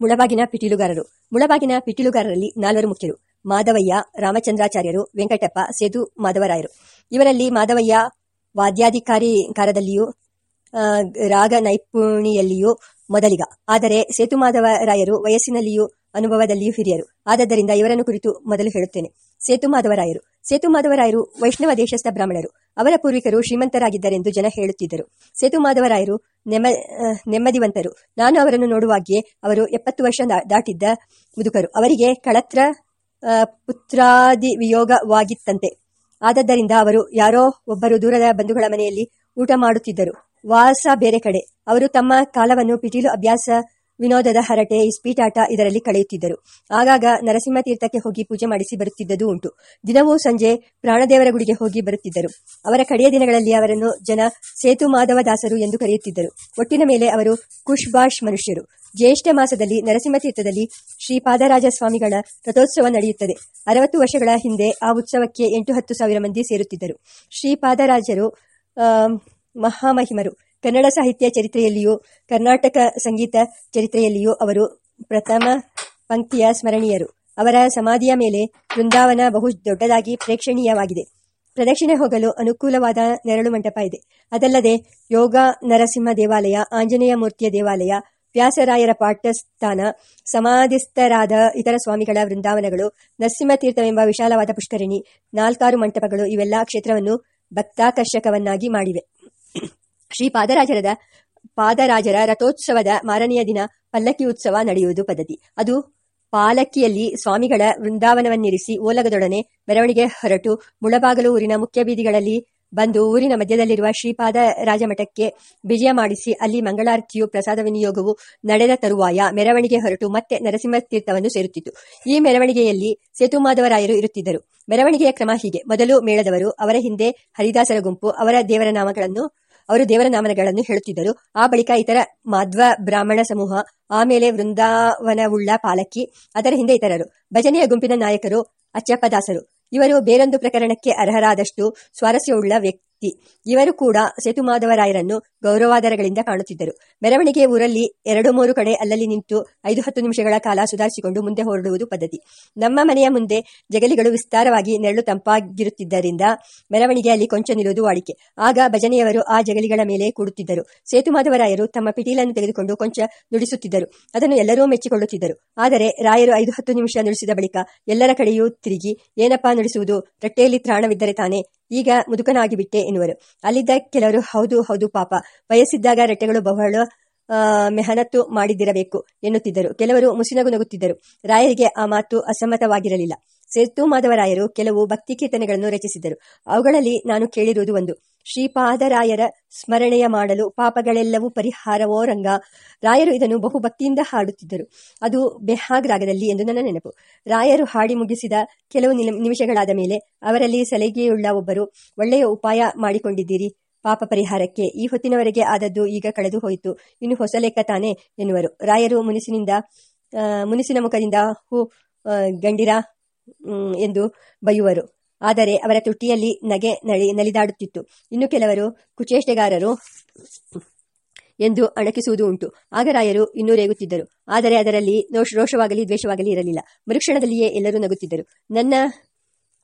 ಮುಳಬಾಗಿನ ಪಿಟೀಲುಗಾರರು. ಮುಳಬಾಗಿನ ಪಿಟೀಲುಗಾರರಲ್ಲಿ ನಾಲ್ವರು ಮುಖ್ಯರು. ಮಾಧವಯ್ಯ ರಾಮಚಂದ್ರಾಚಾರ್ಯರು, ವೆಂಕಟಪ್ಪ ಸೇತು ಮಾಧವರಾಯರು. ಇವರಲ್ಲಿ ಮಾಧವಯ್ಯ ವಾದ್ಯಾಧಿಕಾರಿ ಕಾರದಲ್ಲಿಯೂ ರಾಗ ನೈಪುಣಿಯಲ್ಲಿಯೂ ಮೊದಲಿಗ. ಆದರೆ ಸೇತು ಮಾಧವರಾಯರು ವಯಸ್ಸಿನಲ್ಲಿಯೂ, ಅನುಭವದಲ್ಲಿಯೂ ಹಿರಿಯರು. ಆದ್ದರಿಂದ ಇವರನ್ನು ಕುರಿತು ಮೊದಲು ಹೇಳುತ್ತೇನೆ. ಸೇತುಮಾಧವರಾಯರು ಸೇತುಮಾಧವರಾಯರು ವೈಷ್ಣವ ದೇಶಸ್ಥ ಬ್ರಾಹ್ಮಣರು. ಅವರ ಪೂರ್ವಿಕರು ಶ್ರೀಮಂತರಾಗಿದ್ದರೆಂದು ಜನ ಹೇಳುತ್ತಿದ್ದರು. ಸೇತುಮಾಧವರಾಯರು ನೆಮ್ಮ ನೆಮ್ಮದಿವಂತರು. ನಾನು ಅವರನ್ನು ನೋಡುವಾಗಿಯೇ ಅವರು ಎಪ್ಪತ್ತು ವರ್ಷ ದಾಟಿದ್ದ ಮುದುಕರು. ಅವರಿಗೆ ಕಳತ್ರ ಪುತ್ರಾದಿ ವಿಯೋಗವಾಗಿತ್ತಂತೆ. ಆದದ್ದರಿಂದ ಅವರು ಯಾರೋ ಒಬ್ಬರು ದೂರದ ಬಂಧುಗಳ ಮನೆಯಲ್ಲಿ ಊಟ ಮಾಡುತ್ತಿದ್ದರು. ವಾಸ ಬೇರೆ ಕಡೆ. ಅವರು ತಮ್ಮ ಕಾಲವನ್ನು ಪಿಟೀಲು ಅಭ್ಯಾಸ ವಿನೋದದ ಹರಟೆ ಇಸ್ಪೀಟಾಟ ಇದರಲ್ಲಿ ಕಳೆಯುತ್ತಿದ್ದರು. ಆಗಾಗ ನರಸಿಂಹತೀರ್ಥಕ್ಕೆ ಹೋಗಿ ಪೂಜೆ ಮಾಡಿಸಿ ಬರುತ್ತಿದ್ದದೂ ಉಂಟು. ದಿನವೂ ಸಂಜೆ ಪ್ರಾಣದೇವರ ಗುಡಿಗೆ ಹೋಗಿ ಬರುತ್ತಿದ್ದರು. ಅವರ ಕಡೆಯ ದಿನಗಳಲ್ಲಿ ಅವರನ್ನು ಜನ ಸೇತು ಮಾಧವದಾಸರು ಎಂದು ಕರೆಯುತ್ತಿದ್ದರು. ಒಟ್ಟಿನ ಮೇಲೆ ಅವರು ಕುಶ್ಬಾಷ್ ಮನುಷ್ಯರು. ಜ್ಯೇಷ್ಠ ಮಾಸದಲ್ಲಿ ನರಸಿಂಹತೀರ್ಥದಲ್ಲಿ ಶ್ರೀ ಶ್ರೀಪಾದರಾಜ ಸ್ವಾಮಿಗಳ ರಥೋತ್ಸವ ನಡೆಯುತ್ತದೆ. ಅರವತ್ತು ವರ್ಷಗಳ ಹಿಂದೆ ಆ ಉತ್ಸವಕ್ಕೆ ಎಂಟು ಹತ್ತು ಸಾವಿರ ಮಂದಿ ಸೇರುತ್ತಿದ್ದರು. ಶ್ರೀಪಾದರಾಜರು ಆ, ಮಹಾಮಹಿಮರು. ಕನ್ನಡ ಸಾಹಿತ್ಯ ಚರಿತ್ರೆಯಲ್ಲಿಯೂ, ಕರ್ನಾಟಕ ಸಂಗೀತ ಚರಿತ್ರೆಯಲ್ಲಿಯೂ ಅವರು ಪ್ರಥಮ ಪಂಕ್ತಿಯ ಸ್ಮರಣೀಯರು. ಅವರ ಸಮಾಧಿಯ ಮೇಲೆ ವೃಂದಾವನ ಬಹು ದೊಡ್ಡದಾಗಿ ಪ್ರೇಕ್ಷಣೀಯವಾಗಿದೆ. ಪ್ರದಕ್ಷಿಣೆ ಹೋಗಲು ಅನುಕೂಲವಾದ ನೆರಳು ಮಂಟಪ ಇದೆ. ಅದಲ್ಲದೆ ಯೋಗ ನರಸಿಂಹ ದೇವಾಲಯ, ಆಂಜನೇಯ ಮೂರ್ತಿಯ ದೇವಾಲಯ, ವ್ಯಾಸರಾಯರ ಪಾಠಸ್ಥಾನ, ಸಮಾಧಿಸ್ಥರಾದ ಇತರ ಸ್ವಾಮಿಗಳ ವೃಂದಾವನಗಳು ನರಸಿಂಹತೀರ್ಥವೆಂಬ ವಿಶಾಲವಾದ ಪುಷ್ಕರಣಿ, ನಾಲ್ಕಾರು ಮಂಟಪಗಳು ಇವೆಲ್ಲ ಕ್ಷೇತ್ರವನ್ನು ಭಕ್ತಾಕರ್ಷಕವನ್ನಾಗಿ ಮಾಡಿವೆ. ಶ್ರೀ ಪಾದರಾಜರದ, ಪಾದರಾಜರ ರಥೋತ್ಸವದ ಮಾರನೆಯ ದಿನ ಪಲ್ಲಕ್ಕಿ ಉತ್ಸವ ನಡೆಯುವುದು ಪದ್ಧತಿ. ಅದು ಪಾಲಕ್ಕಿಯಲ್ಲಿ ಸ್ವಾಮಿಗಳ ವೃಂದಾವನವನ್ನಿರಿಸಿ ಓಲಗದೊಡನೆ ಮೆರವಣಿಗೆ ಹೊರಟು ಮುಳಬಾಗಲು ಊರಿನ ಮುಖ್ಯ ಬೀದಿಗಳಲ್ಲಿ ಬಂದು ಊರಿನ ಮಧ್ಯದಲ್ಲಿರುವ ಶ್ರೀಪಾದ ರಾಜಮಠಕ್ಕೆ ವಿಜಯ ಮಾಡಿಸಿ ಅಲ್ಲಿ ಮಂಗಳಾರತಿಯು, ಪ್ರಸಾದ ವಿನಿಯೋಗವು ನಡೆದ ತರುವಾಯ ಮೆರವಣಿಗೆ ಹೊರಟು ಮತ್ತೆ ನರಸಿಂಹ ತೀರ್ಥವನ್ನು ಸೇರುತ್ತಿತ್ತು. ಈ ಮೆರವಣಿಗೆಯಲ್ಲಿ ಸೇತುಮಾಧವರಾಯರು ಇರುತ್ತಿದ್ದರು. ಮೆರವಣಿಗೆಯ ಕ್ರಮ ಹೀಗೆ. ಮೊದಲು ಮೇಳದವರು ಅವರ ಹಿಂದೆ ಹರಿದಾಸರ ಗುಂಪು ಅವರ ದೇವರ ನಾಮಗಳನ್ನು ಅವರು ದೇವರ ನಾಮನಗಳನ್ನು ಹೇಳುತ್ತಿದ್ದರು. ಆ ಬಳಿಕ ಇತರ ಮಾಧ್ವ ಬ್ರಾಹ್ಮಣ ಸಮೂಹ, ಆಮೇಲೆ ವೃಂದಾವನವುಳ್ಳ ಪಾಲಕಿ, ಅದರ ಹಿಂದೆ ಇತರರು. ಭಜನೆಯ ಗುಂಪಿನ ನಾಯಕರು ಅಚ್ಚಪ್ಪದಾಸರು ಇವರು ಬೇರೊಂದು ಪ್ರಕರಣಕ್ಕೆ ಅರ್ಹರಾದಷ್ಟು ಸ್ವಾರಸ್ಯವುಳ್ಳ ವ್ಯಕ್ತಿ ಇವರು ಕೂಡ ಸೇತುಮಾಧವರಾಯರನ್ನು ಗೌರವಾದರಗಳಿಂದ ಕಾಣುತ್ತಿದ್ದರು. ಮೆರವಣಿಗೆ ಊರಲ್ಲಿ ಎರಡು ಮೂರು ಕಡೆ ಅಲ್ಲಲ್ಲಿ ನಿಂತು ಐದು ಹತ್ತು ನಿಮಿಷಗಳ ಕಾಲ ಸುಧಾರಿಸಿಕೊಂಡು ಮುಂದೆ ಹೊರಡುವುದು ಪದ್ಧತಿ. ನಮ್ಮ ಮನೆಯ ಮುಂದೆ ಜಗಲಿಗಳು ವಿಸ್ತಾರವಾಗಿ ನೆರಳು ತಂಪಾಗಿರುತ್ತಿದ್ದರಿಂದ ಮೆರವಣಿಗೆಯಲ್ಲಿ ಕೊಂಚ ನಿಲ್ಲುವುದು ವಾಡಿಕೆ. ಆಗ ಭಜನೆಯವರು ಆ ಜಗಲಿಗಳ ಮೇಲೆ ಕೂಡುತ್ತಿದ್ದರು. ಸೇತುಮಾಧವರಾಯರು ತಮ್ಮ ಪಿಟೀಲನ್ನು ತೆಗೆದುಕೊಂಡು ಕೊಂಚ ನುಡಿಸುತ್ತಿದ್ದರು. ಅದನ್ನು ಎಲ್ಲರೂ ಮೆಚ್ಚಿಕೊಳ್ಳುತ್ತಿದ್ದರು. ಆದರೆ ರಾಯರು ಐದು ಹತ್ತು ನಿಮಿಷ ನುಡಿಸಿದ ಬಳಿಕ ಎಲ್ಲರ ಕಡೆಯೂ ತಿರುಗಿ, ಏನಪ್ಪಾ ನುಡಿಸುವುದು? ರಟ್ಟೆಯಲ್ಲಿ ತ್ರಾಣವಿದ್ದರೆ ತಾನೇ ಈಗ ಮುದುಕನಾಗಿಬಿಟ್ಟೆ ಎನ್ನುವರು. ಅಲ್ಲಿದ್ದ ಕೆಲವರು, ಹೌದು ಹೌದು, ಪಾಪ. ವಯಸ್ಸಿದ್ದಾಗ ರೆಟ್ಟೆಗಳು ಬಹಳ ಮೆಹನತ್ತು ಮಾಡಿದ್ದಿರಬೇಕು, ಎನ್ನುತ್ತಿದ್ದರು. ಕೆಲವರು ಮುಸಿನಗು ನಗುತ್ತಿದ್ದರು. ರಾಯರಿಗೆ ಆ ಮಾತು ಅಸಮ್ಮತವಾಗಿರಲಿಲ್ಲ. ಸೇತು ಮಾಧವರಾಯರು ಕೆಲವು ಭಕ್ತಿ ಕೀರ್ತನೆಗಳನ್ನು ರಚಿಸಿದರು ಅವುಗಳಲ್ಲಿ ನಾನು ಕೇಳಿರುವುದು ಒಂದು. ಶ್ರೀಪಾದರಾಯರ ಸ್ಮರಣೆಯ ಮಾಡಲು ಪಾಪಗಳೆಲ್ಲವೂ ಪರಿಹಾರವೋ ರಂಗ. ರಾಯರು ಇದನ್ನು ಬಹು ಭಕ್ತಿಯಿಂದ ಹಾಡುತ್ತಿದ್ದರು. ಅದು ಬೆಹಾಗ್ ರಾಗದಲ್ಲಿ ಎಂದು ನನ್ನ ನೆನಪು. ರಾಯರು ಹಾಡಿ ಮುಗಿಸಿದ ಕೆಲವು ನಿಮಿಷಗಳಾದ ಮೇಲೆ ಅವರಲ್ಲಿ ಸಲಿಗೆಯುಳ್ಳ ಒಬ್ಬರು, ಒಳ್ಳೆಯ ಉಪಾಯ ಮಾಡಿಕೊಂಡಿದ್ದೀರಿ. ಪಾಪ ಪರಿಹಾರಕ್ಕೆ ಈ ಹೊತ್ತಿನವರೆಗೆ ಆದದ್ದು ಈಗ ಕಳೆದು ಹೋಯಿತು. ಇನ್ನು ಹೊಸ ಲೆಕ್ಕ ತಾನೆ ಎನ್ನುವರು. ರಾಯರು ಮುನಿಸಿನಿಂದ ಮುನಿಸಿನ ಮುಖದಿಂದ ಹೂ ಗಂಡಿರ ಎಂದು ಬೈಯುವರು ಆದರೆ ಅವರ ತುಟಿಯಲ್ಲಿ ನಗೆ ನಳಿ ನಲಿದಾಡುತ್ತಿತ್ತು. ಇನ್ನು ಕೆಲವರು ಕುಚೇಷ್ಟೆಗಾರರು ಎಂದು ಅಣಕಿಸುವುದು ಉಂಟು. ಆಗ ರಾಯರು ಇನ್ನೂ ರೇಗುತ್ತಿದ್ದರು. ಆದರೆ ಅದರಲ್ಲಿ ರೋಷವಾಗಲಿ ದ್ವೇಷವಾಗಲಿ ಇರಲಿಲ್ಲ. ಮರುಕ್ಷಣದಲ್ಲಿಯೇ ಎಲ್ಲರೂ ನಗುತ್ತಿದ್ದರು. ನನ್ನ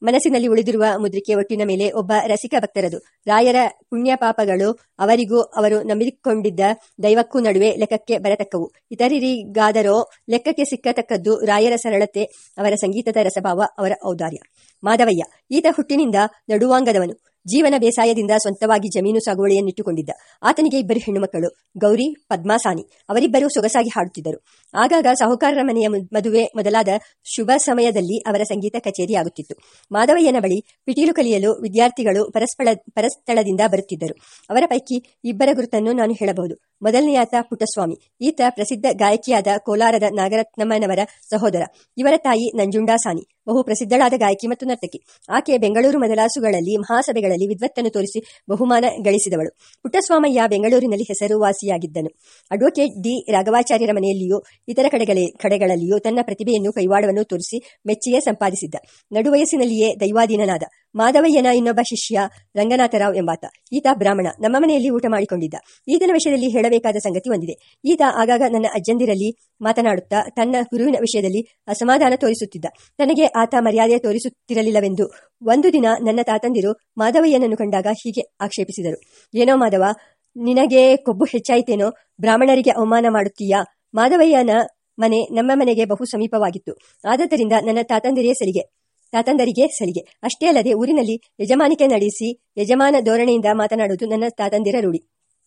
ಮನಸ್ಸಿನಲ್ಲಿ ಉಳಿದಿರುವ ಮುದ್ರಿಕೆ ಒಟ್ಟಿನ ಮೇಲೆ ಒಬ್ಬ ರಸಿಕ ಭಕ್ತರದು. ರಾಯರ ಪುಣ್ಯ ಪಾಪಗಳು ಅವರಿಗೂ ಅವರು ನಂಬಿಕೊಂಡಿದ್ದ ದೈವಕ್ಕೂ ನಡುವೆ ಲೆಕ್ಕಕ್ಕೆ ಬರತಕ್ಕವು. ಇತರರಿಗಾದರೋ ಲೆಕ್ಕಕ್ಕೆ ಸಿಕ್ಕತಕ್ಕದ್ದು ರಾಯರ ಸರಳತೆ, ಅವರ ಸಂಗೀತದ ರಸಭಾವ, ಅವರ ಔದಾರ್ಯ. ಮಾಧವಯ್ಯ, ಈತ ಹುಟ್ಟಿನಿಂದ ನಡುವಾಂಗದವನು. ಜೀವನ ಬೇಸಾಯದಿಂದ ಸ್ವಂತವಾಗಿ ಜಮೀನು ಸಾಗುವಳಿಯನ್ನಿಟ್ಟುಕೊಂಡಿದ್ದ ಆತನಿಗೆ ಇಬ್ಬರು ಹೆಣ್ಣುಮಕ್ಕಳು, ಗೌರಿ ಪದ್ಮಾಸಾನಿ ಅವರಿಬ್ಬರೂ ಸೊಗಸಾಗಿ ಹಾಡುತ್ತಿದ್ದರು. ಆಗಾಗ ಸಾಹುಕಾರರ ಮನೆಯ ಮದುವೆ ಮೊದಲಾದ ಶುಭ ಸಮಯದಲ್ಲಿ ಅವರ ಸಂಗೀತ ಕಚೇರಿ ಆಗುತ್ತಿತ್ತು. ಮಾಧವಯ್ಯನ ಬಳಿ ಪಿಟೀಲು ಕಲಿಯಲು ವಿದ್ಯಾರ್ಥಿಗಳು ಪರಸ್ಪರ ಪರಸ್ಥಳದಿಂದ ಬರುತ್ತಿದ್ದರು. ಅವರ ಪೈಕಿ ಇಬ್ಬರ ಗುರುತನ್ನು ನಾನು ಹೇಳಬಹುದು. ಮೊದಲನೆಯಾತ ಪುಟ್ಟಸ್ವಾಮಿ. ಈತ ಪ್ರಸಿದ್ಧ ಗಾಯಕಿಯಾದ ಕೋಲಾರದ ನಾಗರತ್ನಮ್ಮನವರ ಸಹೋದರ. ಇವರ ತಾಯಿ ನಂಜುಂಡಾಸಾನಿ ಬಹು ಪ್ರಸಿದ್ಧಳಾದ ಗಾಯಕಿ ಮತ್ತು ನರ್ತಕಿ. ಆಕೆ ಬೆಂಗಳೂರು ಮೊದಲಾಸುಗಳಲ್ಲಿ ಮಹಾಸಭೆಗಳಲ್ಲಿ ವಿದ್ವತ್ತನ್ನು ತೋರಿಸಿ ಬಹುಮಾನ ಗಳಿಸಿದವಳು. ಪುಟ್ಟಸ್ವಾಮಯ್ಯ ಬೆಂಗಳೂರಿನಲ್ಲಿ ಹೆಸರುವಾಸಿಯಾಗಿದ್ದನು. ಅಡ್ವೊಕೇಟ್ ಡಿ ರಾಘವಾಚಾರ್ಯರ ಮನೆಯಲ್ಲಿಯೂ, ಇತರ ಕಡೆಗಳ, ಕಡೆಗಳಲ್ಲಿಯೂ ತನ್ನ ಪ್ರತಿಭೆಯನ್ನು ಕೈವಾಡವನ್ನು ತೋರಿಸಿ ಮೆಚ್ಚುಗೆ ಸಂಪಾದಿಸಿದ್ದ. ನಡುವಯಸ್ಸಿನಲ್ಲಿಯೇ ದೈವಾಧೀನನಾದ. ಮಾಧವಯ್ಯನ ಇನ್ನೊಬ್ಬ ಶಿಷ್ಯ ರಂಗನಾಥರಾವ್ ಎಂಬಾತ. ಈತ ಬ್ರಾಹ್ಮಣ. ನಮ್ಮ ಮನೆಯಲ್ಲಿ ಊಟ ಮಾಡಿಕೊಂಡಿದ್ದ. ಈತನ ವಿಷಯದಲ್ಲಿ ಹೇಳಬೇಕಾದ ಸಂಗತಿ ಹೊಂದಿದೆ ಈತ ಆಗಾಗ ನನ್ನ ಅಜ್ಜಂದಿರಲ್ಲಿ ಮಾತನಾಡುತ್ತಾ ತನ್ನ ಗುರುವಿನ ವಿಷಯದಲ್ಲಿ ಅಸಮಾಧಾನ ತೋರಿಸುತ್ತಿದ್ದ. ನನಗೆ ಆತ ಮರ್ಯಾದೆ ತೋರಿಸುತ್ತಿರಲಿಲ್ಲವೆಂದು ಒಂದು ದಿನ ನನ್ನ ತಾತಂದಿರು ಮಾಧವಯ್ಯನನ್ನು ಕಂಡಾಗ ಹೀಗೆ ಆಕ್ಷೇಪಿಸಿದರು. ಏನೋ ಮಾಧವ, ನಿನಗೆ ಕೊಬ್ಬು ಹೆಚ್ಚಾಯಿತೇನೋ? ಬ್ರಾಹ್ಮಣರಿಗೆ ಅವಮಾನ ಮಾಡುತ್ತೀಯಾ? ಮಾಧವಯ್ಯನ ಮನೆ ನಮ್ಮ ಮನೆಗೆ ಬಹು ಸಮೀಪವಾಗಿತ್ತು. ಆದ್ದರಿಂದ ನನ್ನ ತಾತಂದಿರೇ ಸಲಿಗೆ ತಾತಂದರಿಗೆ ಸಲಿಗೆ. ಅಷ್ಟೇ ಅಲ್ಲದೆ ಊರಿನಲ್ಲಿ ಯಜಮಾನಿಕೆ ನಡೆಸಿ ಯಜಮಾನ ಧೋರಣೆಯಿಂದ ಮಾತನಾಡುವುದು ನನ್ನ ತಾತಂದಿರ ರೂಢಿ.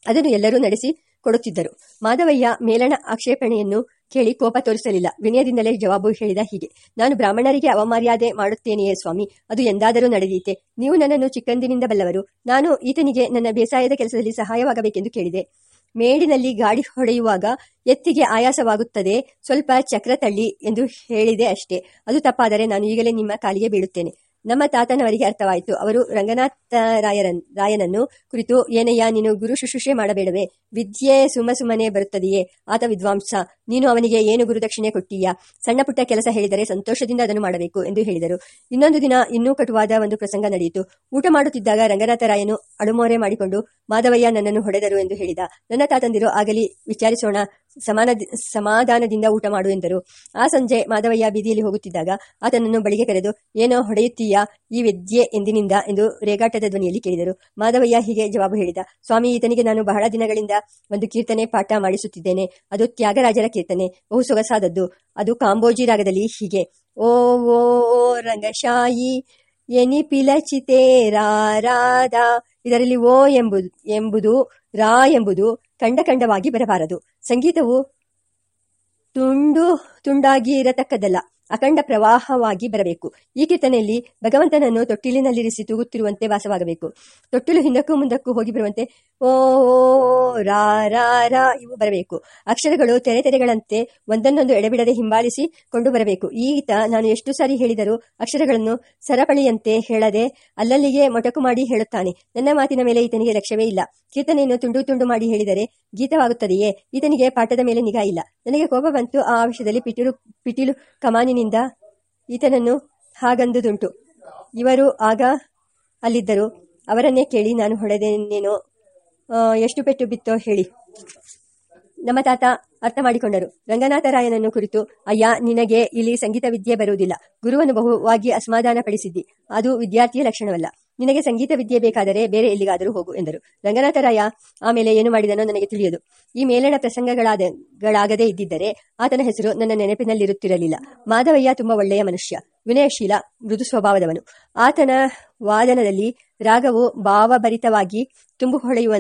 ಅದನ್ನು ಎಲ್ಲರೂ ನಡೆಸಿ ಕೊಡುತ್ತಿದ್ದರು. ಮಾಧವಯ್ಯ ಮೇಲಣ ಆಕ್ಷೇಪಣೆಯನ್ನು ಕೇಳಿ ಕೋಪ ತೋರಿಸಲಿಲ್ಲ. ವಿನಯದಿಂದಲೇ ಜವಾಬು ಹೇಳಿದ ಹೀಗೆ. ನಾನು ಬ್ರಾಹ್ಮಣರಿಗೆ ಅವಮರ್ಯಾದೆ ಮಾಡುತ್ತೇನೆಯೇ ಸ್ವಾಮಿ? ಅದು ಎಂದಾದರೂ ನಡೆದೀತೆ. ನೀವು ನನ್ನನ್ನು ಚಿಕ್ಕಂದಿನಿಂದ ಬಲ್ಲವರು. ನಾನು ಈತನಿಗೆ ನನ್ನ ಬೇಸಾಯದ ಕೆಲಸದಲ್ಲಿ ಸಹಾಯವಾಗಬೇಕೆಂದು ಕೇಳಿದೆ. ಮೇಡಿನಲ್ಲಿ ಗಾಡಿ ಹೊಡೆಯುವಾಗ ಎತ್ತಿಗೆ ಆಯಾಸವಾಗುತ್ತದೆ. ಸ್ವಲ್ಪ ಚಕ್ರ ತಳ್ಳಿ ಎಂದು ಹೇಳಿದೆ ಅಷ್ಟೇ. ಅದು ತಪ್ಪಾದರೆ ನಾನು ಈಗಲೇ ನಿಮ್ಮ ಕಾಲಿಗೆ ಬೀಳುತ್ತೇನೆ. ನಮ್ಮ ತಾತನವರಿಗೆ ಅರ್ಥವಾಯಿತು. ಅವರು ರಂಗನಾಥ ರಾಯರನ್ ರಾಯನನ್ನು ಕುರಿತು, ಏನಯ್ಯ, ನೀನು ಗುರು ಶುಶ್ರೂಷೆ ಮಾಡಬೇಡವೇ. ವಿದ್ಯೆ ಸುಮ್ಮ ಸುಮ್ಮನೆ ಬರುತ್ತದೆಯೇ? ಆತ ವಿದ್ವಾಂಸ. ನೀನು ಅವನಿಗೆ ಏನು ಗುರುದಕ್ಷಿಣೆ ಕೊಟ್ಟೀಯ? ಸಣ್ಣ ಪುಟ್ಟ ಕೆಲಸ ಹೇಳಿದರೆ ಸಂತೋಷದಿಂದ ಅದನ್ನು ಮಾಡಬೇಕು ಎಂದು ಹೇಳಿದರು. ಇನ್ನೊಂದು ದಿನ ಇನ್ನೂ ಕಟುವಾದ ಒಂದು ಪ್ರಸಂಗ ನಡೆಯಿತು. ಊಟ ಮಾಡುತ್ತಿದ್ದಾಗ ರಂಗನಾಥ ರಾಯನು ಅಳುಮೋರೆ ಮಾಡಿಕೊಂಡು, ಮಾಧವಯ್ಯ, ನನ್ನನ್ನು ಹೊಡೆದರು ಎಂದು ಹೇಳಿದ. ನನ್ನ ತಾತಂದಿರು, ಆಗಲಿ, ವಿಚಾರಿಸೋಣ. ಸಮಾನ ಸಮಾಧಾನದಿಂದ ಊಟ ಮಾಡು ಎಂದರು. ಆ ಸಂಜೆ ಮಾಧವಯ್ಯ ಬೀದಿಯಲ್ಲಿ ಹೋಗುತ್ತಿದ್ದಾಗ ಆತನನ್ನು ಬಳಿಗೆ ಕರೆದು, ಏನೋ ಹೊಡೆಯುತ್ತೀಯಾ ಈ ವಿದ್ಯೆ ಎಂದಿನಿಂದ ಎಂದು ರೇಗಾಟದ ಧ್ವನಿಯಲ್ಲಿ ಕೇಳಿದರು. ಮಾಧವಯ್ಯ ಹೀಗೆ ಜವಾಬು ಹೇಳಿದ, ಸ್ವಾಮಿ, ಈತನಿಗೆ ನಾನು ಬಹಳ ದಿನಗಳಿಂದ ಒಂದು ಕೀರ್ತನೆ ಪಾಠ ಮಾಡಿಸುತ್ತಿದ್ದೇನೆ. ಅದು ತ್ಯಾಗರಾಜರ ಕೀರ್ತನೆ. ಬಹು ಸೊಗಸಾದದ್ದು. ಅದು ಕಾಂಬೋಜಿ ರಾಗದಲ್ಲಿ ಹೀಗೆ, ಓ ಓ ರಂಗಶಾಯಿ, ಎನಿ ಪಿಲಚಿತೆ ರಾರಾದ ಇದರಲ್ಲಿ ಓ ಎಂಬುದು ಎಂಬುದು, ರಾ ಎಂಬುದು ಖಂಡ ಖಂಡವಾಗಿ ಬರಬಾರದು. ಸಂಗೀತವು ತುಂಡು ತುಂಡಾಗಿ ಇರತಕ್ಕದ್ದಲ್ಲ. ಅಖಂಡ ಪ್ರವಾಹವಾಗಿ ಬರಬೇಕು. ಈ ಕೀರ್ತನೆಯಲ್ಲಿ ಭಗವಂತನನ್ನು ತೊಟ್ಟಿಲಿನಲ್ಲಿರಿಸಿ ತೂಗುತ್ತಿರುವಂತೆ ವಾಸವಾಗಬೇಕು. ತೊಟ್ಟಿಲು ಹಿಂದಕ್ಕೂ ಮುಂದಕ್ಕೂ ಹೋಗಿ ಬರುವಂತೆ ಓ ರಾ ಇವು ಬರಬೇಕು. ಅಕ್ಷರಗಳು ತೆರೆ ತೆರೆಗಳಂತೆ ಒಂದನ್ನೊಂದು ಎಡೆಬಿಡದೆ ಹಿಂಬಾಲಿಸಿ ಕೊಂಡು ಬರಬೇಕು. ಈತ ನಾನು ಎಷ್ಟು ಸಾರಿ ಹೇಳಿದರೂ ಅಕ್ಷರಗಳನ್ನು ಸರಪಳಿಯಂತೆ ಹೇಳದೆ ಅಲ್ಲಲ್ಲಿಗೆ ಮೊಟಕು ಮಾಡಿ ಹೇಳುತ್ತಾನೆ. ನನ್ನ ಮಾತಿನ ಮೇಲೆ ಈತನಿಗೆ ಲಕ್ಷ್ಯವೇ ಇಲ್ಲ. ಕೀರ್ತನೆಯನ್ನು ತುಂಡು ತುಂಡು ಮಾಡಿ ಹೇಳಿದರೆ ಗೀತವಾಗುತ್ತದೆಯೇ? ಈತನಿಗೆ ಪಾಠದ ಮೇಲೆ ನಿಗಾ ಇಲ್ಲ. ನನಗೆ ಕೋಪ ಬಂತು ಆ ವಿಷಯದಲ್ಲಿ ಪಿಟಿಲು, ಪಿಟೀಲು ಕಮಾನಿನಿಂದ ಈತನನ್ನು ಹಾಗಂದುದುಂಟು. ಇವರು ಆಗ ಅಲ್ಲಿದ್ದರು. ಅವರನ್ನೇ ಕೇಳಿ ನಾನು ಹೊಡೆದೇನೇನೋ ಎಷ್ಟು ಪೆಟ್ಟು ಬಿತ್ತೋ ಹೇಳಿ. ನಮ್ಮ ತಾತ ಅರ್ಥ ಮಾಡಿಕೊಂಡರು ರಂಗನಾಥರಾಯನನ್ನು ಕುರಿತು, ಅಯ್ಯ, ನಿನಗೆ ಇಲ್ಲಿ ಸಂಗೀತ ವಿದ್ಯೆ ಬರುವುದಿಲ್ಲ. ಗುರುವನ್ನು ಬಹುವಾಗಿ ಅಸಮಾಧಾನ ಪಡಿಸಿದ್ದಿ ಅದು ವಿದ್ಯಾರ್ಥಿಯ ಲಕ್ಷಣವಲ್ಲ. ನಿನಗೆ ಸಂಗೀತ ವಿದ್ಯೆ ಬೇಕಾದರೆ ಬೇರೆ ಎಲ್ಲಿಗಾದರೂ ಹೋಗು ಎಂದರು. ರಂಗನಾಥರಾಯ, ಆಮೇಲೆ ಏನು ಮಾಡಿದನೋ ನನಗೆ ತಿಳಿಯದು. ಈ ಮೇಲಣ ಪ್ರಸಂಗಗಳಾಗದೇ ಇದ್ದಿದ್ದರೆ ಆತನ ಹೆಸರು ನನ್ನ ನೆನಪಿನಲ್ಲಿರುತ್ತಿರಲಿಲ್ಲ. ಮಾಧವಯ್ಯ ತುಂಬಾ ಒಳ್ಳೆಯ ಮನುಷ್ಯ. ವಿನಯಶೀಲ, ಮೃದು ಸ್ವಭಾವದವನು. ಆತನ ವಾದನದಲ್ಲಿ ರಾಗವು ಭಾವಭರಿತವಾಗಿ ತುಂಬು ಹೊಳೆಯುವ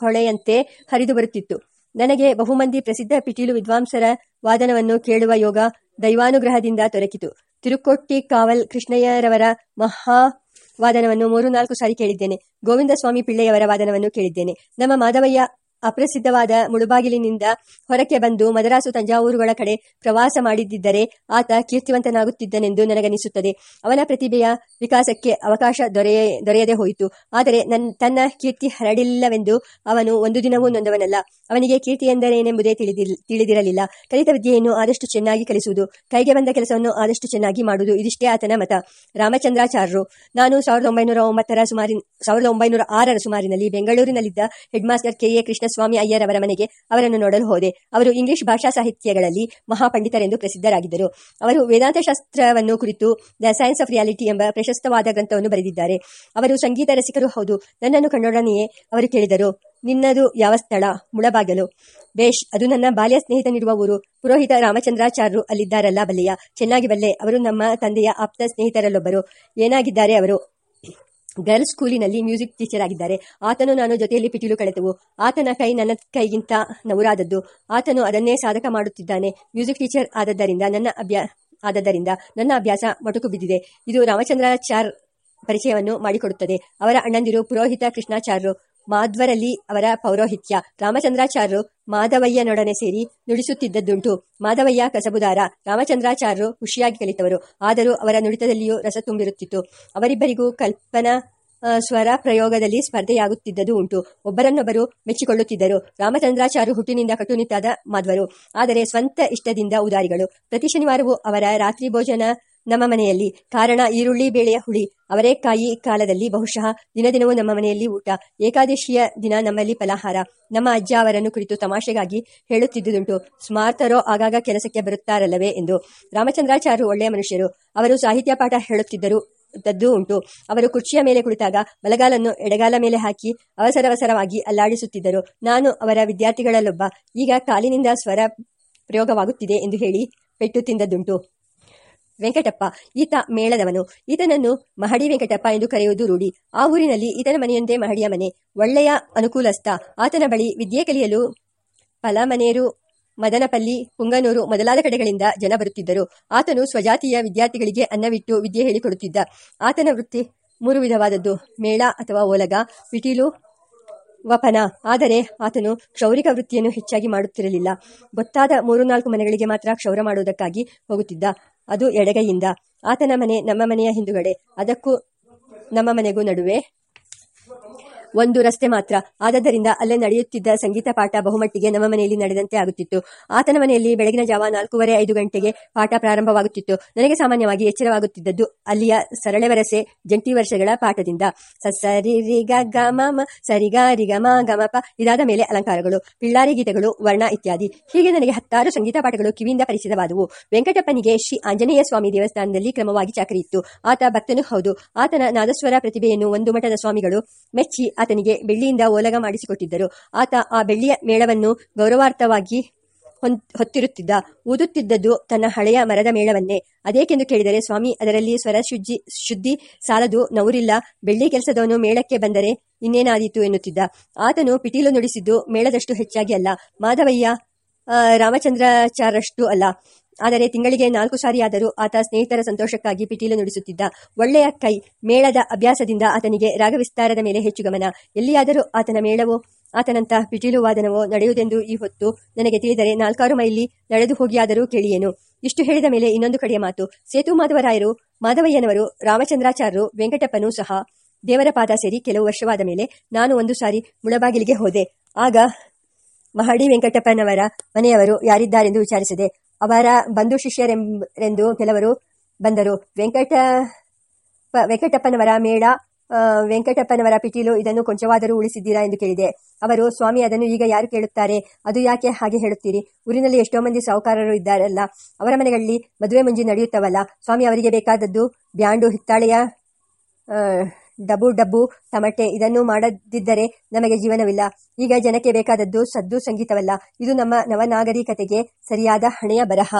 ಹೊಳೆಯಂತೆ ಹರಿದು ಬರುತ್ತಿತ್ತು. ನನಗೆ ಬಹುಮಂದಿ ಪ್ರಸಿದ್ಧ ಪಿಟೀಲು ವಿದ್ವಾಂಸರ ವಾದನವನ್ನು ಕೇಳುವ ಯೋಗ ದೈವಾನುಗ್ರಹದಿಂದ ದೊರಕಿತು. ತಿರುಕೊಟ್ಟಿ ಕಾವಲ್ ಕೃಷ್ಣಯ್ಯರವರ ಮಹಾ ವಾದನವನ್ನು ಮೂರು ನಾಲ್ಕು ಸಾರಿ ಕೇಳಿದ್ದೇನೆ. ಗೋವಿಂದ ಸ್ವಾಮಿ ಪಿಳ್ಳೆಯವರ ವಾದನವನ್ನು ಕೇಳಿದ್ದೇನೆ. ನಮ್ಮ ಮಾಧವಯ್ಯ ಅಪ್ರಸಿದ್ಧವಾದ ಮುಳುಬಾಗಿಲಿನಿಂದ ಹೊರಕ್ಕೆ ಬಂದು ಮದರಾಸು ತಂಜಾವೂರುಗಳ ಕಡೆ ಪ್ರವಾಸ ಮಾಡಿದ್ದರೆ ಆತ ಕೀರ್ತಿವಂತನಾಗುತ್ತಿದ್ದನೆಂದು ನನಗನಿಸುತ್ತದೆ. ಅವನ ಪ್ರತಿಭೆಯ ವಿಕಾಸಕ್ಕೆ ಅವಕಾಶ ದೊರೆಯ, ದೊರೆಯದೆ ಹೋಯಿತು. ಆದರೆ ನನ್ನ ತನ್ನ ಕೀರ್ತಿ ಹರಡಿಲ್ಲವೆಂದು ಅವನು ಒಂದು ದಿನವೂ ನೊಂದವನಲ್ಲ. ಅವನಿಗೆ ಕೀರ್ತಿ ಎಂದರೇನೆಂಬುದೇ ತಿಳಿದಿ ತಿಳಿದಿರಲಿಲ್ಲ. ಕಲಿತ ವಿದ್ಯೆಯನ್ನು ಆದಷ್ಟು ಚೆನ್ನಾಗಿ ಕಲಿಸುವುದು, ಕೈಗೆ ಬಂದ ಕೆಲಸವನ್ನು ಆದಷ್ಟು ಚೆನ್ನಾಗಿ ಮಾಡುವುದು ಇದಿಷ್ಟೇ ಆತನ ಮತ. ರಾಮಚಂದ್ರಾಚಾರ್ಯರು, ನಾನು ಸಾವಿರದ ಒಂಬೈನೂರ ಒಂಬತ್ತರ ಸುಮಾರಿನ, ಸಾವಿರದ ಒಂಬೈನೂರ ಆರರ ಸುಮಾರಿನಲ್ಲಿ ಬೆಂಗಳೂರಿನಲ್ಲಿದ್ದ head master K A Krishnaswami Iyer ಅವರ ಮನೆಗೆ ಅವರನ್ನು ನೋಡಲು ಹೋದೆ. ಅವರು ಇಂಗ್ಲಿಷ್ ಭಾಷಾ ಸಾಹಿತ್ಯಗಳಲ್ಲಿ ಮಹಾಪಂಡಿತರೆಂದು ಪ್ರಸಿದ್ಧರಾಗಿದ್ದರು. ಅವರು ವೇದಾಂತ ಶಾಸ್ತ್ರವನ್ನು ಕುರಿತು ದ ಸೈನ್ಸ್ ಆಫ್ ರಿಯಾಲಿಟಿ ಎಂಬ ಪ್ರಶಸ್ತವಾದ ಗ್ರಂಥವನ್ನು ಬರೆದಿದ್ದಾರೆ. ಅವರು ಸಂಗೀತ ರಸಿಕರು ಹೌದು. ನನ್ನನ್ನು ಕಂಡೊಡನೆಯೇ ಅವರು ಕೇಳಿದರು. ನಿನ್ನದು ಯಾವ ಸ್ಥಳ? ಮುಳಬಾಗಲು. ಬೇಷ್, ಅದು ನನ್ನ ಬಾಲ್ಯ ಸ್ನೇಹಿತನಿರುವ ಊರು. ಪುರೋಹಿತ ರಾಮಚಂದ್ರಾಚಾರ್ಯರು ಅಲ್ಲಿದ್ದಾರಲ್ಲ ಬಲ್ಲೆಯ. ಚೆನ್ನಾಗಿ ಬಲ್ಲೆ, ಅವರು ನಮ್ಮ ತಂದೆಯ ಆಪ್ತ ಸ್ನೇಹಿತರಲ್ಲೊಬ್ಬರು. ಏನಾಗಿದ್ದಾರೆ ಅವರು? ಗರ್ಲ್ಸ್ ಸ್ಕೂಲಿನಲ್ಲಿ ಮ್ಯೂಸಿಕ್ ಟೀಚರ್ ಆಗಿದ್ದಾರೆ. ಆತನು ನಾನು ಜೊತೆಯಲ್ಲಿ ಪಿಟೀಲು ಕಳೆದವು. ಆತನ ಕೈ ನನ್ನ ಕೈಗಿಂತ ನವರಾದದ್ದು. ಆತನು ಅದನ್ನೇ ಸಾಧಕ ಮಾಡುತ್ತಿದ್ದಾನೆ. ಮ್ಯೂಸಿಕ್ ಟೀಚರ್ ಆದದ್ದರಿಂದ ನನ್ನ ಅಭ್ಯಾ, ಆದದ್ದರಿಂದ ನನ್ನ ಅಭ್ಯಾಸ ಮೊಟಕು ಬಿದ್ದಿದೆ. ಇದು ರಾಮಚಂದ್ರಾಚಾರ್ ಪರಿಚಯವನ್ನು ಮಾಡಿಕೊಡುತ್ತದೆ. ಅವರ ಅಣ್ಣಂದಿರು ಪುರೋಹಿತ ಕೃಷ್ಣಾಚಾರ್ಯರು ಮಾಧ್ವರಲ್ಲಿ ಅವರ ಪೌರೋಹಿತ್ಯ ರಾಮಚಂದ್ರಾಚಾರ್ಯರು ಮಾಧವಯ್ಯನೊಡನೆ ಸೇರಿ ನುಡಿಸುತ್ತಿದ್ದದ್ದುಂಟು. ಮಾಧವಯ್ಯ ಕಸಬುದಾರ, ರಾಮಚಂದ್ರಾಚಾರ್ಯರು ಖುಷಿಯಾಗಿ ಕಲಿತವರು. ಆದರೂ ಅವರ ನುಡಿತದಲ್ಲಿಯೂ ರಸ ತುಂಬಿರುತ್ತಿತ್ತು. ಅವರಿಬ್ಬರಿಗೂ ಕಲ್ಪನಾ ಸ್ವರ ಪ್ರಯೋಗದಲ್ಲಿ ಸ್ಪರ್ಧೆಯಾಗುತ್ತಿದ್ದುದು ಉಂಟು. ಒಬ್ಬರನ್ನೊಬ್ಬರು ಮೆಚ್ಚಿಕೊಳ್ಳುತ್ತಿದ್ದರು. ರಾಮಚಂದ್ರಾಚಾರ್ಯ ಹುಟ್ಟಿನಿಂದ ಕಟ್ಟುನಿಟ್ಟಾದ ಮಾಧ್ವರು. ಆದರೆ ಸ್ವಂತ ಇಷ್ಟದಿಂದ ಉದಾರಿಗಳು. ಪ್ರತಿ ಶನಿವಾರವೂ ಅವರ ರಾತ್ರಿ ಭೋಜನ ನಮ್ಮ ಮನೆಯಲ್ಲಿ ಕಾರಣ ಈರುಳ್ಳಿ ಬೇಳೆಯ ಹುಳಿ. ಅವರೇಕಾಯಿ ಕಾಲದಲ್ಲಿ ಬಹುಶಃ ದಿನ ದಿನವೂ ನಮ್ಮ ಮನೆಯಲ್ಲಿ ಊಟ. ಏಕಾದಶಿಯ ದಿನ ನಮ್ಮಲ್ಲಿ ಫಲಾಹಾರ. ನಮ್ಮ ಅಜ್ಜ ಅವರನ್ನು ಕುರಿತು ತಮಾಷೆಗಾಗಿ ಹೇಳುತ್ತಿದ್ದುದುಂಟು. ಸ್ಮಾರ್ತರೋ ಆಗಾಗ ಕೆಲಸಕ್ಕೆ ಬರುತ್ತಾರಲ್ಲವೇ ಎಂದು. ರಾಮಚಂದ್ರಾಚಾರ್ಯರು ಒಳ್ಳೆಯ ಮನುಷ್ಯರು. ಅವರು ಸಾಹಿತ್ಯ ಪಾಠ ಹೇಳುತ್ತಿದ್ದರು ದದ್ದು ಉಂಟು. ಅವರು ಕುರ್ಚಿಯ ಮೇಲೆ ಕುಳಿತಾಗ ಬಲಗಾಲನ್ನು ಎಡಗಾಲ ಮೇಲೆ ಹಾಕಿ ಅವಸರವಸರವಾಗಿ ಅಲ್ಲಾಡಿಸುತ್ತಿದ್ದರು. ನಾನು ಅವರ ವಿದ್ಯಾರ್ಥಿಗಳಲ್ಲೊಬ್ಬ. ಈಗ ಕಾಲಿನಿಂದ ಸ್ವರ ಪ್ರಯೋಗವಾಗುತ್ತಿದೆ ಎಂದು ಹೇಳಿ ಪೆಟ್ಟು ತಿಂದದ್ದುಂಟು. ವೆಂಕಟಪ್ಪ, ಈತ ಮೇಳದವನು. ಈತನನ್ನು ಮಹಡಿ ವೆಂಕಟಪ್ಪ ಎಂದು ಕರೆಯುವುದು ರೂಢಿ. ಆ ಊರಿನಲ್ಲಿ ಈತನ ಮನೆಯೊಂದೇ ಮಹಡಿಯ ಮನೆ. ಒಳ್ಳೆಯ ಅನುಕೂಲಸ್ಥ. ಆತನ ಬಳಿ ವಿದ್ಯೆ ಕಲಿಯಲು ಪಲಮನೇರು, ಮದನಪಲ್ಲಿ ಪುಂಗನೂರು ಮೊದಲಾದ ಕಡೆಗಳಿಂದ ಜನ ಬರುತ್ತಿದ್ದರು. ಆತನು ಸ್ವಜಾತಿಯ ವಿದ್ಯಾರ್ಥಿಗಳಿಗೆ ಅನ್ನವಿಟ್ಟು ವಿದ್ಯೆ ಹೇಳಿಕೊಡುತ್ತಿದ್ದ. ಆತನ ವೃತ್ತಿ ಮೂರು ವಿಧವಾದದ್ದು. ಮೇಳ ಅಥವಾ ಓಲಗ, ಪಿಟೀಲು ವಪನ. ಆದರೆ ಆತನು ಕ್ಷೌರಿಕ ವೃತ್ತಿಯನ್ನು ಹೆಚ್ಚಾಗಿ ಮಾಡುತ್ತಿರಲಿಲ್ಲ. ಗೊತ್ತಾದ ಮೂರು ನಾಲ್ಕು ಮನೆಗಳಿಗೆ ಮಾತ್ರ ಕ್ಷೌರ ಮಾಡುವುದಕ್ಕಾಗಿ ಹೋಗುತ್ತಿದ್ದ. ಅದು ಎಡಗೈಯಿಂದ. ಆತನ ಮನೆ ನಮ್ಮ ಮನೆಯ ಹಿಂದುಗಡೆ. ಅದಕ್ಕೂ ನಮ್ಮ ಮನೆಗೂ ನಡುವೆ ಒಂದು ರಸ್ತೆ ಮಾತ್ರ. ಆದ್ದರಿಂದ ಅಲ್ಲೇ ನಡೆಯುತ್ತಿದ್ದ ಸಂಗೀತ ಪಾಠ ಬಹುಮಟ್ಟಿಗೆ ನಮ್ಮ ಮನೆಯಲ್ಲಿ ನಡೆದಂತೆ ಆಗುತ್ತಿತ್ತು. ಆತನ ಮನೆಯಲ್ಲಿ ಬೆಳಗಿನ ಜಾವ ನಾಲ್ಕೂವರೆ ಐದು ಗಂಟೆಗೆ ಪಾಠ ಪ್ರಾರಂಭವಾಗುತ್ತಿತ್ತು. ನನಗೆ ಸಾಮಾನ್ಯವಾಗಿ ಎಚ್ಚರವಾಗುತ್ತಿದ್ದದ್ದು ಅಲ್ಲಿಯ ಸರಳೆ ವರಸೆ ಜಂಟಿ ವರ್ಷಗಳ ಪಾಠದಿಂದ. ಸರಿ ಗ ಗ ಸರಿಗ ಗಮ ಮ ಗಮಪ ಇದಾದ ಮೇಲೆ ಅಲಂಕಾರಗಳು, ಪಿಳ್ಳಾರಿ ಗೀತೆಗಳು, ವರ್ಣ ಇತ್ಯಾದಿ. ಹೀಗೆ ನನಗೆ ಹತ್ತಾರು ಸಂಗೀತ ಪಾಠಗಳು ಕಿವಿಯಿಂದ ಪರಿಚಿತವಾದವು. ವೆಂಕಟಪ್ಪನಿಗೆ ಶ್ರೀ ಆಂಜನೇಯ ಸ್ವಾಮಿ ದೇವಸ್ಥಾನದಲ್ಲಿ ಕ್ರಮವಾಗಿ ಚಾಕರಿ ಇತ್ತು. ಆತ ಭಕ್ತನು ಹೌದು. ಆತನ ನಾದಸ್ವರ ಪ್ರತಿಭೆಯನ್ನು ಒಂದು ಮಠದ ಸ್ವಾಮಿಗಳು ಮೆಚ್ಚಿ ಆತನಿಗೆ ಬೆಳ್ಳಿಯಿಂದ ಓಲಗ ಮಾಡಿಸಿಕೊಟ್ಟಿದ್ದರು. ಆತ ಆ ಬೆಳ್ಳಿಯ ಮೇಳವನ್ನು ಗೌರವಾರ್ಥವಾಗಿ ಹೊತ್ತಿರುತ್ತಿದ್ದ. ಊದುತ್ತಿದ್ದದ್ದು ತನ್ನ ಹಳೆಯ ಮರದ ಮೇಳವನ್ನೇ. ಅದೇಕೆಂದು ಕೇಳಿದರೆ, ಸ್ವಾಮಿ, ಅದರಲ್ಲಿ ಸ್ವರ ಶುದ್ಧಿ ಶುದ್ಧಿ ಸಾಲದು ನವರಿಲ್ಲ. ಬೆಳ್ಳಿ ಕೆಲಸದವನು ಮೇಳಕ್ಕೆ ಬಂದರೆ ಇನ್ನೇನಾದೀತು ಎನ್ನುತ್ತಿದ್ದ. ಆತನು ಪಿಟೀಲು ನುಡಿಸಿದ್ದು ಮೇಳದಷ್ಟು ಹೆಚ್ಚಾಗಿ ಅಲ್ಲ. ಮಾಧವಯ್ಯ ರಾಮಚಂದ್ರಾಚಾರಷ್ಟು ಅಲ್ಲ. ಆದರೆ ತಿಂಗಳಿಗೆ ನಾಲ್ಕು ಸಾರಿಯಾದರೂ ಆತ ಸ್ನೇಹಿತರ ಸಂತೋಷಕ್ಕಾಗಿ ಪಿಟೀಲು ನುಡಿಸುತ್ತಿದ್ದ ಒಳ್ಳೆಯ ಕೈ ಮೇಳದ ಅಭ್ಯಾಸದಿಂದ ಆತನಿಗೆ ರಾಗವಿಸ್ತಾರದ ಮೇಲೆ ಹೆಚ್ಚು ಗಮನ. ಎಲ್ಲಿಯಾದರೂ ಆತನ ಮೇಳವೋ ಆತನಂತ ಪಿಟೀಲು ವಾದನವೋ ನಡೆಯುವುದೆಂದು ಈ ಹೊತ್ತು ನನಗೆ ತಿಳಿದರೆ ನಾಲ್ಕಾರು ಮೈಲಿ ನಡೆದು ಹೋಗಿಯಾದರೂ ಕೇಳಿಯೇನು. ಇಷ್ಟು ಹೇಳಿದ ಮೇಲೆ ಇನ್ನೊಂದು ಕಡೆಯ ಮಾತು. ಸೇತು ಮಾಧವರಾಯರು, ಮಾಧವಯ್ಯನವರು, ರಾಮಚಂದ್ರಾಚಾರ್ಯರು, ವೆಂಕಟಪ್ಪನೂ ಸಹ ದೇವರ ಪಾದ ಸೇರಿ ಕೆಲವು ವರ್ಷವಾದ ಮೇಲೆ ನಾನು ಒಂದು ಸಾರಿ ಮುಳಬಾಗಿಲಿಗೆ ಹೋದೆ. ಆಗ ಮಹಡಿ ವೆಂಕಟಪ್ಪನವರ ಮನೆಯವರು ಯಾರಿದ್ದಾರೆಂದು ವಿಚಾರಿಸಿದೆ. ಅವರ ಬಂಧು ಶಿಷ್ಯರೆಂದು ಕೆಲವರು ಬಂದರು. ವೆಂಕಟ ವೆಂಕಟಪ್ಪನವರ ಮೇಳ ವೆಂಕಟಪ್ಪನವರ ಪಿಟೀಲು ಇದನ್ನು ಕೊಂಚವಾದರೂ ಉಳಿಸಿದ್ದೀರಾ ಎಂದು ಕೇಳಿದೆ. ಅವರು, ಸ್ವಾಮಿ, ಅದನ್ನು ಈಗ ಯಾರು ಕೇಳುತ್ತಾರೆ? ಅದು ಯಾಕೆ ಹಾಗೆ ಹೇಳುತ್ತೀರಿ? ಊರಿನಲ್ಲಿ ಎಷ್ಟೋ ಮಂದಿ ಸಾಹುಕಾರರು ಇದ್ದಾರಲ್ಲ. ಅವರ ಮನೆಗಳಲ್ಲಿ ಮದುವೆ ಮುಂಜಿ ನಡೆಯುತ್ತವಲ್ಲ. ಸ್ವಾಮಿ, ಅವರಿಗೆ ಬೇಕಾದದ್ದು ಬ್ಯಾಂಡು ಹಿತ್ತಾಳೆಯ ಡಬು ಡಬ್ಬು ತಮಟೆ ಇದನ್ನು ಮಾಡದಿದ್ದರೆ ನಮಗೆ ಜೀವನವಿಲ್ಲ. ಈಗ ಜನಕ್ಕೆ ಬೇಕಾದದ್ದು ಸದ್ದು ಸಂಗೀತವಲ್ಲ. ಇದು ನಮ್ಮ ನವನಾಗರಿಕತೆಗೆ ಸರಿಯಾದ ಹಣೆಯ ಬರಹ.